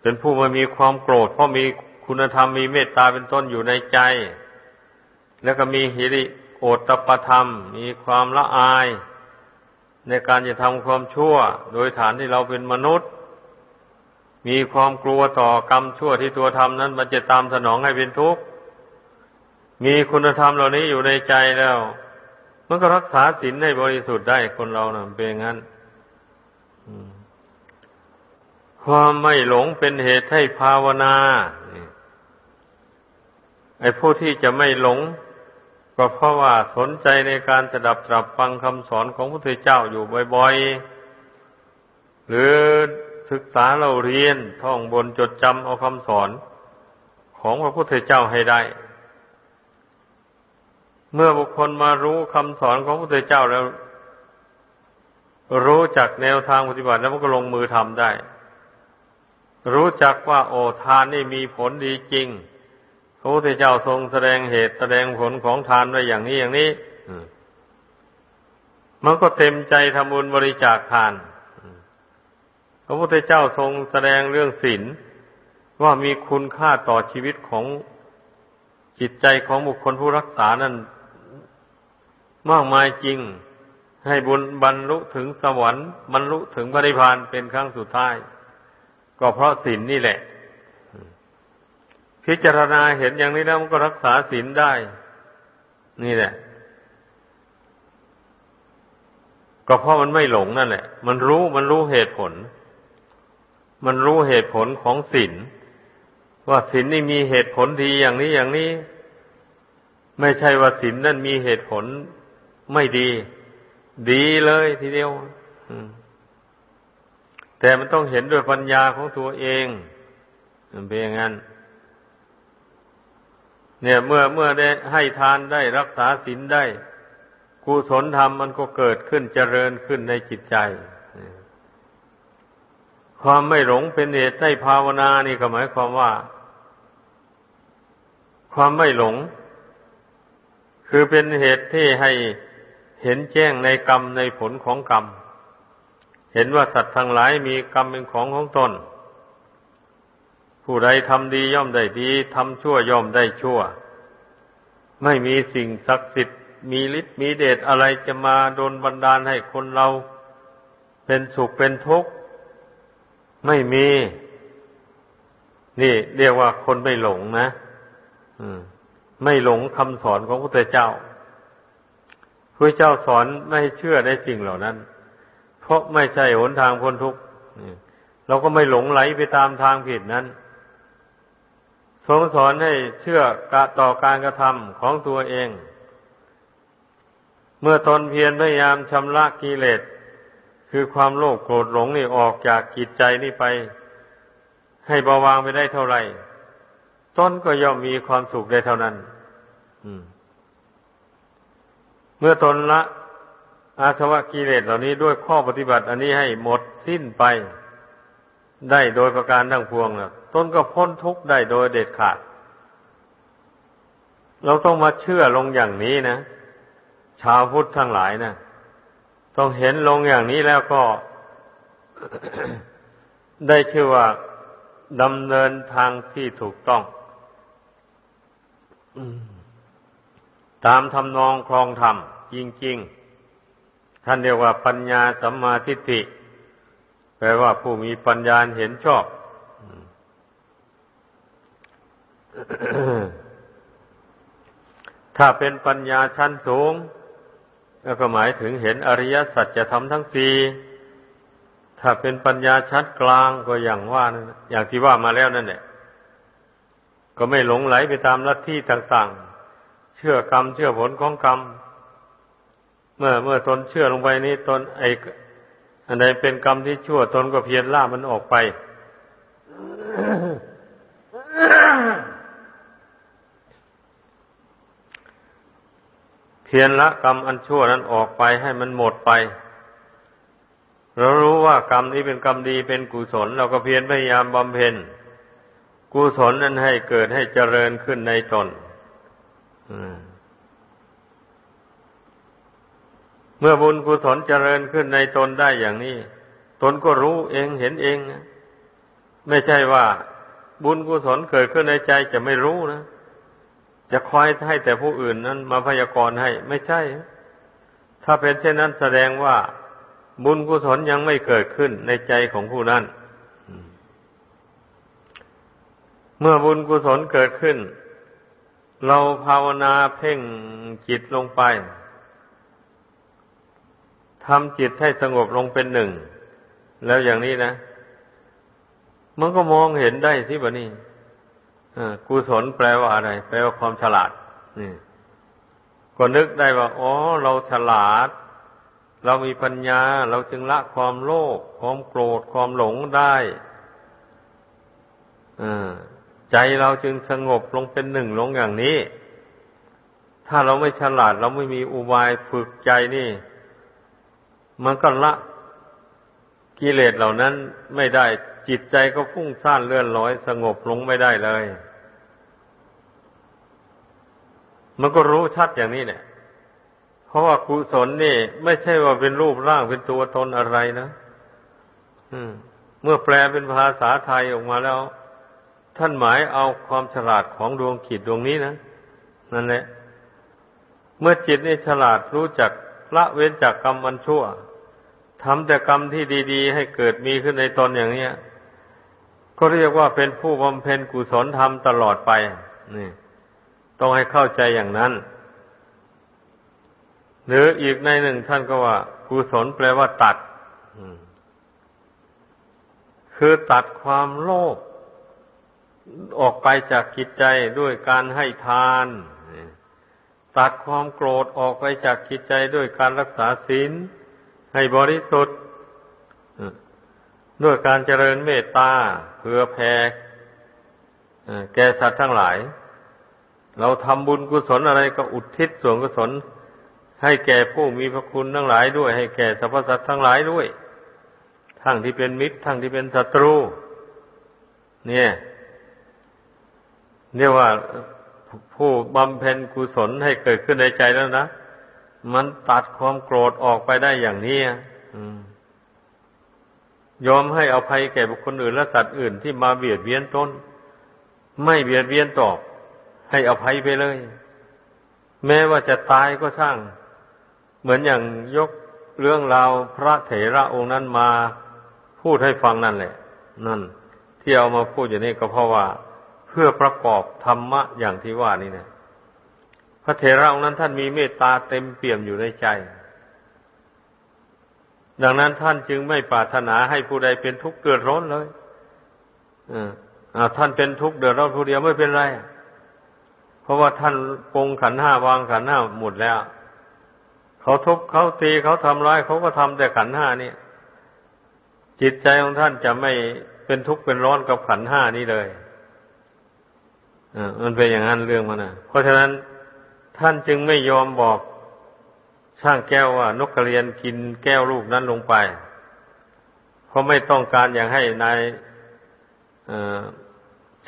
เป็นผู้ม่มีความโกรธเพราะมีคุณธรรมมีเมตตาเป็นต้นอยู่ในใจ แล้วก็มีหิริโอตปธรรม มีความละอาย ในการจะทำความชั่ว โดยฐานที่เราเป็นมนุษย์ มีความกลัวต่อกรรมชั่วที่ตัวทำนั้น มันจะตามสนองให้เป็นทุกข์ มีคุณธรรมเหล่านี้อยู่ในใจแล้ว มันก็รักษาศีลให้บริสุทธิ์ได้คนเรานะ่ะเป็นงั้นความไม่หลงเป็นเหตุให้ภาวนาไอ้ผู้ที่จะไม่หลง ก็เพราะว่าสนใจในการสดับตรับฟังคำสอนของพระพุทธเจ้าอยู่บ่อยๆ หรือศึกษาเราเรียนท่องบนจดจำเอาคำสอนของพระพุทธเจ้าให้ได้ เมื่อบุคคลมารู้คำสอนของพระพุทธเจ้าแล้ว รู้จักแนวทางปฏิบัติแล้วมันก็ลงมือทำได้ รู้จักว่าโอทานนี่มีผลดีจริง ระพุทธเจ้าทรงแสดงเหตุแสดงผลของทานไว้อย่างนี้อย่างนี้มันก็เต็มใจทำบุญบริจาคทาน พระพุทธเจ้าทรงแสดงเรื่องศีลว่ามีคุณค่าต่อชีวิตของจิตใจของบุคคลผู้รักษานั้นมากมายจริง ให้บุญบรรลุถึงสวรรค์บรรลุถึงพระนิพพานเป็นครั้งสุดท้าย ก็เพราะศีลนนี่แหละ พิจารณาเห็นอย่างนี้แล้วมันก็รักษาศีลได้ นี่แหละ ก็เพราะมันไม่หลงนั่นแหละ มันรู้มันรู้เหตุผล มันรู้เหตุผลของศีลว่าศีลนนี่มีเหตุผลดีอย่างนี้อย่างนี้ ไม่ใช่ว่าศีลนนั่นมีเหตุผลไม่ดี ดีเลยทีเดียวแต่มันต้องเห็นด้วยปัญญาของตัวเองเป็นอย่างนั้น เนี่ยเมื่อเมื่อได้ให้ทานได้รักษาศีลได้กุศลธรรมมันก็เกิดขึ้นเจริญขึ้นในจิตใจ ความไม่หลงเป็นเหตุให้ภาวนานี่ก็หมายความว่า ความไม่หลง คือเป็นเหตุที่ให้เห็นแจ้งในกรรมในผลของกรรม เห็นว่าสัตว์ทั้งหลายมีกรรมเป็นของของตน ผู้ใดทำดีย่อมได้ดีทำชั่วย่อมได้ชั่ว ไม่มีสิ่งศักดิ์สิทธิ์มีฤทธิ์มีเดชอะไรจะมาโดนบันดาลให้คนเรา เป็นสุขเป็นทุกข์ไม่มี นี่เรียกว่าคนไม่หลงนะไม่หลงคำสอนของพระเจ้าพระเจ้าสอนไม่เชื่อในสิ่งเหล่านั้น เพราะไม่ใช่หนทางพ้นทุกข์เราก็ไม่หลงไหลไปตามทางผิดนั้น ทรงสอนให้เชื่อกะต่อการกระทำของตัวเอง เมื่อตนเพียรพยายามชำระกิเลสคือความโลภโกรธหลงนี่ออกจากจิตใจนี่ไป ให้เบาบางไปได้เท่าไหร่ตนก็ย่อมมีความสุขได้เท่านั้นเมื่อตนละอาสวะกิเลสเหล่านี้ด้วยข้อปฏิบัติ อันนี้ให้หมดสิ้นไป ได้โดยประการทั้งพวงนะ ตนก็พ้นทุกข์ได้โดยเด็ดขาด เราต้องมาเชื่อลงอย่างนี้นะ ชาวพุทธทั้งหลายนะต้องเห็นลงอย่างนี้แล้วก็ ได้ชื่อว่าดำเนินทางที่ถูกต้องตามทำนองคลองธรรมจริง ๆ ท่านเรียกว่าปัญญาสัมมาทิฏฐิแปลว่าผู้มีปัญญาเห็นชอบ ถ้าเป็นปัญญาชั้นสูงก็หมายถึงเห็นอริยสัจจะทำทั้งสี่ถ้าเป็นปัญญาชั้นกลางก็อย่างว่านั่นอย่างที่ว่ามาแล้วนั่นแหละก็ไม่หลงไหลไปตามลัทธิต่างๆ เชื่อกรรม เชื่อผลของกรรม เมื่อเมื่อตนเชื่อลงไปนี้ตนไออันใดเป็นกรรมที่ชั่วตนก็เพียรล่ามันออกไป เพียรละกรรมอันชั่วนั้นออกไปให้มันหมดไป เรารู้ว่ากรรมนี้เป็นกรรมดีเป็นกุศล เราก็เพียรพยายามบำเพ็ญกุศลนั้นให้เกิดให้เจริญขึ้นในตนเมื่อบุญกุศลเจริญขึ้นในตนได้อย่างนี้ ตนก็รู้เองเห็นเองนะไม่ใช่ว่า บุญกุศลเกิดขึ้นในใจจะไม่รู้นะ จะคอยให้แต่ผู้อื่นนั้น มาพยากรณ์ให้ไม่ใช่ ถ้าเป็นเช่นนั้นแสดงว่าบุญกุศลยังไม่เกิดขึ้นในใจของผู้นั้น เมื่อบุญกุศลเกิดขึ้น เราภาวนาเพ่งจิตลงไปทำจิตให้สงบลงเป็นหนึ่ง แล้วอย่างนี้นะ มันก็มองเห็นได้สิบะนี่ กุศลแปลว่าอะไร แปลว่าความฉลาดนี่ก็นึกได้ว่าอ๋อเราฉลาด เรามีปัญญา เราจึงละความโลภความโกรธความหลงได้ใจเราจึงสงบลงเป็นหนึ่งลงอย่างนี้ ถ้าเราไม่ฉลาด เราไม่มีอุบายฝึกใจนี่ มันก็ละกิเลสเหล่านั้นไม่ได้ จิตใจก็พุ่งซ่านเลื่อนลอยสงบลงไม่ได้เลย มันก็รู้ชัดอย่างนี้เนี่ย เพราะว่ากุศลนี่ ไม่ใช่ว่าเป็นรูปร่างเป็นตัวตนอะไรนะเมื่อแปลเป็นภาษาไทยออกมาแล้ว ท่านหมายเอาความฉลาดของดวงขีดดวงนี้นะนั่นแหละเมื่อจิตนี่ฉลาดรู้จักละเว้นจากกรรมอันชั่วทำแต่กรรมที่ดี ๆ ให้เกิดมีขึ้นในตนอย่างเนี้ย ก็เรียกว่าเป็นผู้บำเพ็ญกุศลธรรมตลอดไป นี่ ต้องให้เข้าใจอย่างนั้น หรืออีกในหนึ่งท่านก็ว่า กุศลแปลว่าตัดคือตัดความโลภออกไปจากจิตใจด้วยการให้ทาน ตัดความโกรธออกไปจากจิตใจด้วยการรักษาศีลให้บริสุทธิ์ ด้วยการเจริญเมตตาเพื่อแผ่แก่สัตว์ทั้งหลาย เราทำบุญกุศลอะไรก็อุทิศส่วนกุศล ให้แก่ผู้มีพระคุณทั้งหลายด้วย ให้แก่สรรพสัตว์ทั้งหลายด้วย ทั้งที่เป็นมิตร ทั้งที่เป็นศัตรู เนี่ยเรียกว่าผู้บำเพ็ญกุศลให้เกิดขึ้นในใจแล้วนะ มันตัดความโกรธออกไปได้อย่างนี้ ยอมให้อภัยแก่บุคคลอื่นและสัตว์อื่นที่มาเบียดเบียนตนไม่เบียดเบียนตอบ ให้อภัยไปเลย แม้ว่าจะตายก็ช่าง เหมือนอย่างยกเรื่องราวพระเถระองค์นั้นมาพูดให้ฟังนั่นแหละ นั่น ที่เอามาพูดอย่างนี้ก็เพราะว่า เพื่อประกอบธรรมะอย่างที่ว่านี่นะพระเถระองค์นั้นท่านมีเมตตาเต็มเปี่ยมอยู่ในใจ ดังนั้นท่านจึงไม่ปรารถนาให้ผู้ใดเป็นทุกข์เดือดร้อนเลยอ่าท่านเป็นทุกข์เดือดร้อนผู้เดียวไม่เป็นไร เพราะว่าท่านปงขันห้าวางขันห้าหมดแล้ว เขาทุบเขาตีเขาทำร้ายเขาก็ทำแต่ขันห้านี่จิตใจของท่านจะไม่เป็นทุกข์เป็นร้อนกับขันห้านี้เลยมันเป็นอย่างนั้นเรื่องมันนะเพราะฉะนั้นท่านจึงไม่ยอมบอก ช่างแก้วว่านกกระเรียนกินแก้วลูกนั้นลงไปเพราะไม่ต้องการอย่างให้นาย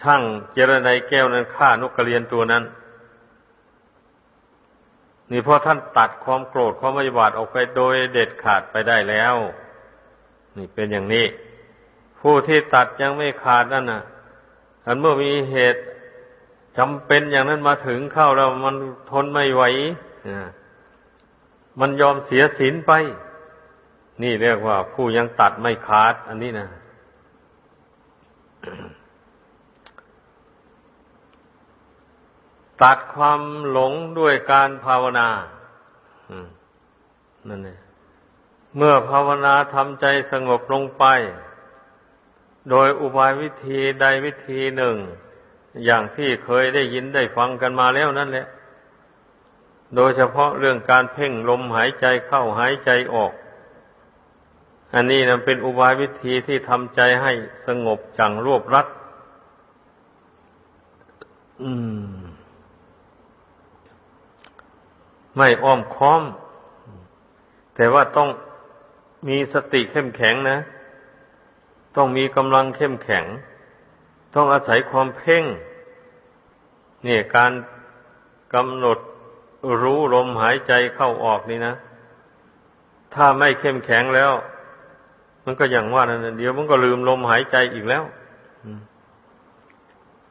ช่างเจรนแก้วนั้นฆ่านกกระเรียนตัวนั้น นี่เพราะท่านตัดความโกรธความไม่บาดออกไปโดยเด็ดขาดไปได้แล้ว นี่เป็นอย่างนี้ ผู้ที่ตัดยังไม่ขาดนั่นน่ะอันเมื่อมีเหตุจำเป็นอย่างนั้นมาถึงเข้าแล้วมันทนไม่ไหว มันยอมเสียศีลไป นี่เรียกว่าผู้ยังตัดไม่ขาด อันนี้นะตัดความหลงด้วยการภาวนานั่นเองเมื่อภาวนาทำใจสงบลงไป โดยอุบายวิธีใดวิธีหนึ่ง อย่างที่เคยได้ยินได้ฟังกันมาแล้วนั่นแหละ โดยเฉพาะเรื่องการเพ่งลมหายใจเข้าหายใจออก อันนี้นะเป็นอุบายวิธีที่ทำใจให้สงบจังรวบรัดอืม ไม่อ้อมค้อม แต่ว่าต้องมีสติเข้มแข็งนะ ต้องมีกำลังเข้มแข็ง ต้องอาศัยความเพ่ง เนี่ยการกำหนด รู้ลมหายใจเข้าออกนี่นะ ถ้าไม่เข้มแข็งแล้ว มันก็อย่างว่านั่นเดี๋ยวมันก็ลืมลมหายใจอีกแล้ว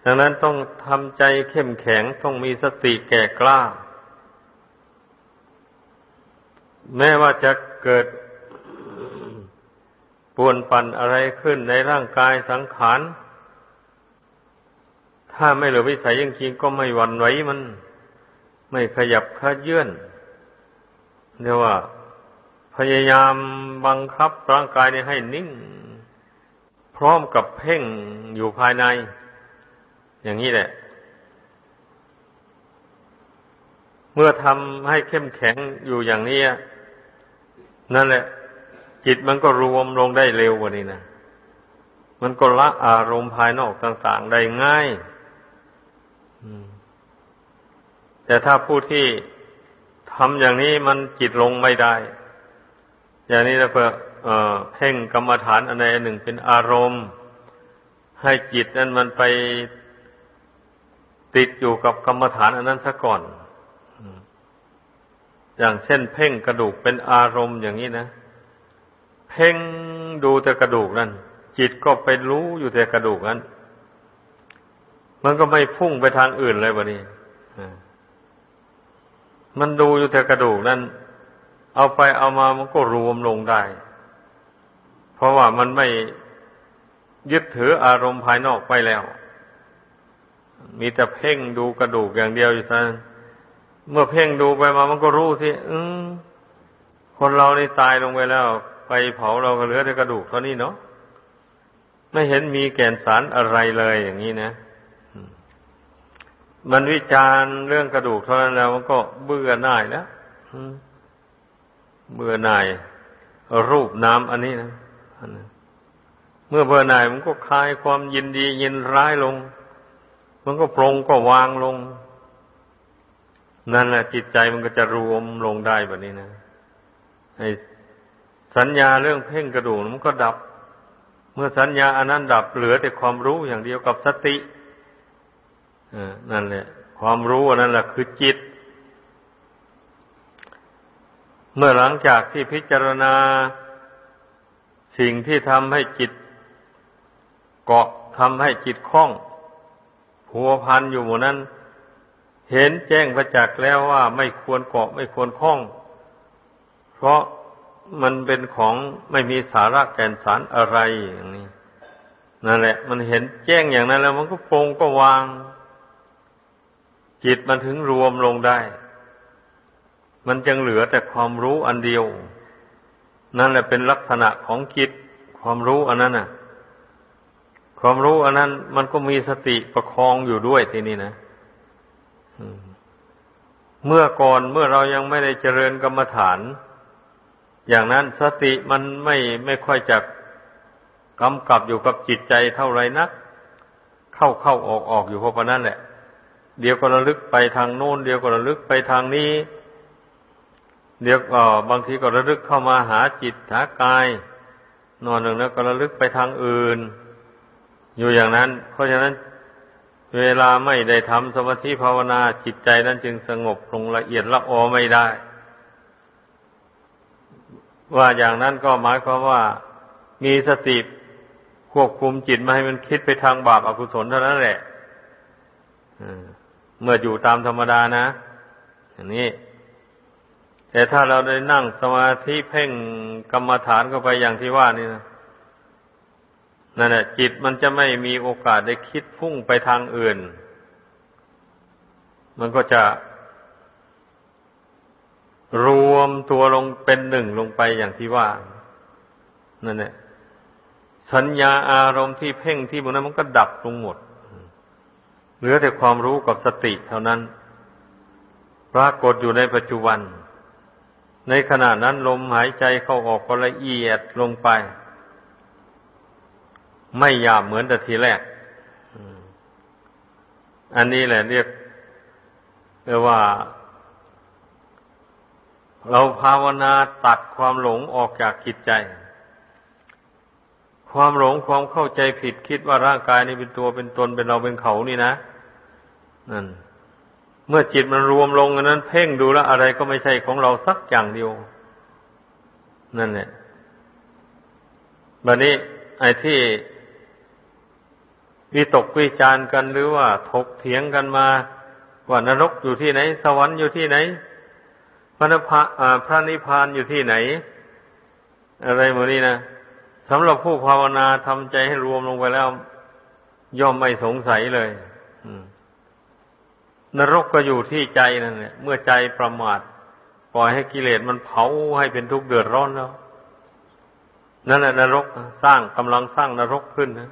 ดังนั้นต้องทำใจเข้มแข็งต้องมีสติแก่กล้า แม้ว่าจะเกิดปวนปั่นอะไรขึ้นในร่างกายสังขาร ถ้าไม่เหลือวิสัยจริงๆก็ไม่หวั่นไหวมัน ไม่ขยับขยื่นเรียกว่า พยายามบังคับร่างกายนี้ให้นิ่ง พร้อมกับเพ่งอยู่ภายใน อย่างนี้แหละ เมื่อทำให้เข้มแข็งอยู่อย่างนี้นั่นแหละ จิตมันก็รวมลงได้เร็วกว่านี้นะมันก็ละอารมณ์ภายนอกต่าง ๆ ได้ง่าย แต่ถ้าผู้ที่ทำอย่างนี้มันจิตลงไม่ได้ อย่างนี้แล้วเพื่อเพ่งกรรมฐานอันใดอันหนึ่งเป็นอารมณ์ ให้จิตนั้นมันไปติดอยู่กับกรรมฐานอันนั้นซะก่อน อย่างเช่น เพ่งกระดูกเป็นอารมณ์อย่างนี้นะ เพ่งดูแต่กระดูกนั่นจิตก็ไปรู้อยู่แต่กระดูกนั้น มันก็ไม่พุ่งไปทางอื่นเลยวะนี่ มันดูอยู่แต่กระดูกนั่นเอาไปเอามามันก็รวมลงได้ เพราะว่ามันไม่ยึดถืออารมณ์ภายนอกไปแล้ว มีแต่เพ่งดูกระดูกอย่างเดียวอยู่ท่านเมื่อเพ่งดูไปมามันก็รู้สิอืคนเราในตายลงไปแล้ว ไปเผาเราก็เหลือแต่กระดูกเท่านี้เนาะไม่เห็นมีแก่นสารอะไรเลยอย่างนี้นะ มันวิจารณ์เรื่องกระดูกเท่านั้นแล้วมันก็เบื่อหน่ายแล้วเบื่อหน่าย รูปนามอันนี้นะเมื่อเบื่อหน่ายมันก็คลายความยินดียินร้ายลง มันก็ปรงก็วางลง นั่นแหละจิตใจมันก็จะรวมลงได้แบบนี้นะให้สัญญาเรื่องเพ่งกระดูกมันก็ดับ เมื่อสัญญาอันนั้นดับเหลือแต่ความรู้อย่างเดียวกับสติ นั่นแหละ ความรู้อันนั้นแหละคือจิต เมื่อหลังจากที่พิจารณา สิ่งที่ทำให้จิต เกาะทำให้จิตคล้องผัวพันอยู่หมู่นั้น เห็นแจ้งประจักษ์แล้วว่าไม่ควรเกาะไม่ควรคล้อง เพราะมันเป็นของไม่มีสาระแก่นสารอะไรอย่างนี้นั่นแหละ มันเห็นแจ้งอย่างนั้นแล้วมันก็ปรงก็วาง จิตมันถึงรวมลงได้ มันจึงเหลือแต่ความรู้อันเดียว นั่นแหละเป็นลักษณะของจิต ความรู้อันนั้นน่ะ ความรู้อันนั้น มันก็มีสติประคองอยู่ด้วยทีนี้นะเมื่อก่อนเมื่อเรายังไม่ได้เจริญกรรมฐาน อย่างนั้นสติมันไม่ไม่ค่อยจะกำกับอยู่กับจิตใจเท่าไรนัก เข้าเข้าออกออกอยู่เพราะนั้นแหละ เดี๋ยวก็ระลึกไปทางโน้น เดี๋ยวก็ระลึกไปทางนี้ เดี๋ยวก็บางทีก็ระลึกเข้ามาหาจิตหากายนอนหนึ่งแล้วก็ระลึกไปทางอื่น อยู่อย่างนั้น เพราะฉะนั้น เวลาไม่ได้ทำสมาธิภาวนาจิตใจนั้นจึงสงบลงละเอียดละออไม่ได้ ว่าอย่างนั้นก็หมายความว่ามีสติควบคุมจิตไม่ให้มันคิดไปทางบาปอากุศลเท่านั้นแหละ เมื่ออยู่ตามธรรมดานะอย่างนี้ แต่ถ้าเราได้นั่งสมาธิเพ่งกรรมฐานเข้าไปอย่างที่ว่านี่นะนั่นแหละจิตมันจะไม่มีโอกาสได้คิดพุ่งไปทางอื่น มันก็จะรวมตัวลงเป็นหนึ่งลงไปอย่างที่ว่า นั่นแหละสัญญาอารมณ์ที่เพ่งที่บนนั้นมันก็ดับลงหมด เหลือแต่ความรู้กับสติเท่านั้น ปรากฏอยู่ในปัจจุบัน ในขณะนั้นลมหายใจเข้าออกก็ละเอียดลงไป ไม่หยาบเหมือนแต่ทีแรก อันนี้แหละเรียกเรียกว่า เราภาวนาตัดความหลงออกจากจิตใจ ความหลงความเข้าใจผิดคิดว่าร่างกายนี้เป็นตัวเป็นตนเป็นเราเป็นเขานี่นะนั่นเมื่อจิตมันรวมลงนั้น เพ่งดูแล้วอะไรก็ไม่ใช่ของเราสักอย่างเดียว นั่นแหละบัดนี้ไอ้ที่วิตกวิจารกันหรือว่าถกเถียงกันมา ว่านรกอยู่ที่ไหน สวรรค์อยู่ที่ไหน พระพระนิพพานอยู่ที่ไหน อะไรหมดนี้นะ สำหรับผู้ภาวนาทำใจให้รวมลงไปแล้ว ย่อมไม่สงสัยเลยนรกก็อยู่ที่ใจนั่นแหละเมื่อใจประมาทปล่อยให้กิเลสมันเผาให้เป็นทุกข์เดือดร้อนแล้ว นั่นแหละนรกสร้างกำลังสร้างนรกขึ้นนะ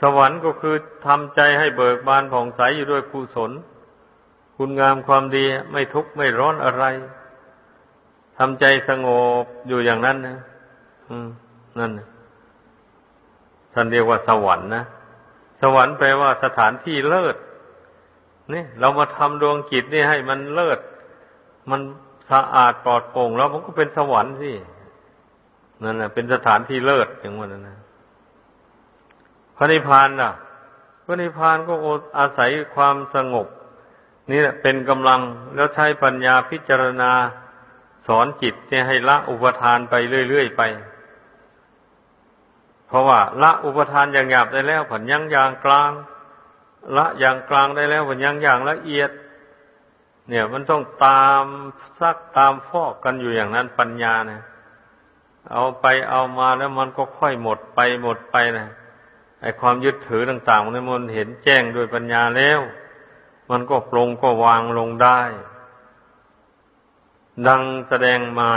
สวรรค์ก็คือทำใจให้เบิกบานผ่องใสอยู่ด้วยกุศล คุณงามความดีไม่ทุกข์ไม่ร้อนอะไรทำใจสงบอยู่อย่างนั้นนะ นั่นท่านเรียกว่าสวรรค์นะ สวรรค์แปลว่าสถานที่เลิศนี่เรามาทำดวงจิตนี่ให้มันเลิศ มันสะอาดปลอดโปร่งแล้วมันก็เป็นสวรรค์สิ นั่นแหละเป็นสถานที่เลิศอย่างว่านั้นนะพระนิพพานน่ะ พระนิพพานก็อาศัยความสงบ นี่แหละเป็นกำลังแล้วใช้ปัญญาพิจารณาสอนจิตให้ละอุปทานไปเรื่อยๆไป ราะว่า ละอุปทานอย่างหยาบได้แล้วผันยังอย่างกลาง ละอย่างกลางได้แล้วผันยังอย่างละเอียด เนี่ย มันต้องตามซักตามฟอกกันอยู่อย่างนั้นปัญญาเนี่ยเอาไปเอามาแล้วมันก็ค่อยหมดไปหมดไปนะไอความยึดถือต่างๆมันมันเห็นแจ้งโดยปัญญาแล้ว มันก็ปรงก็วางลงได้ ดังแสดงมา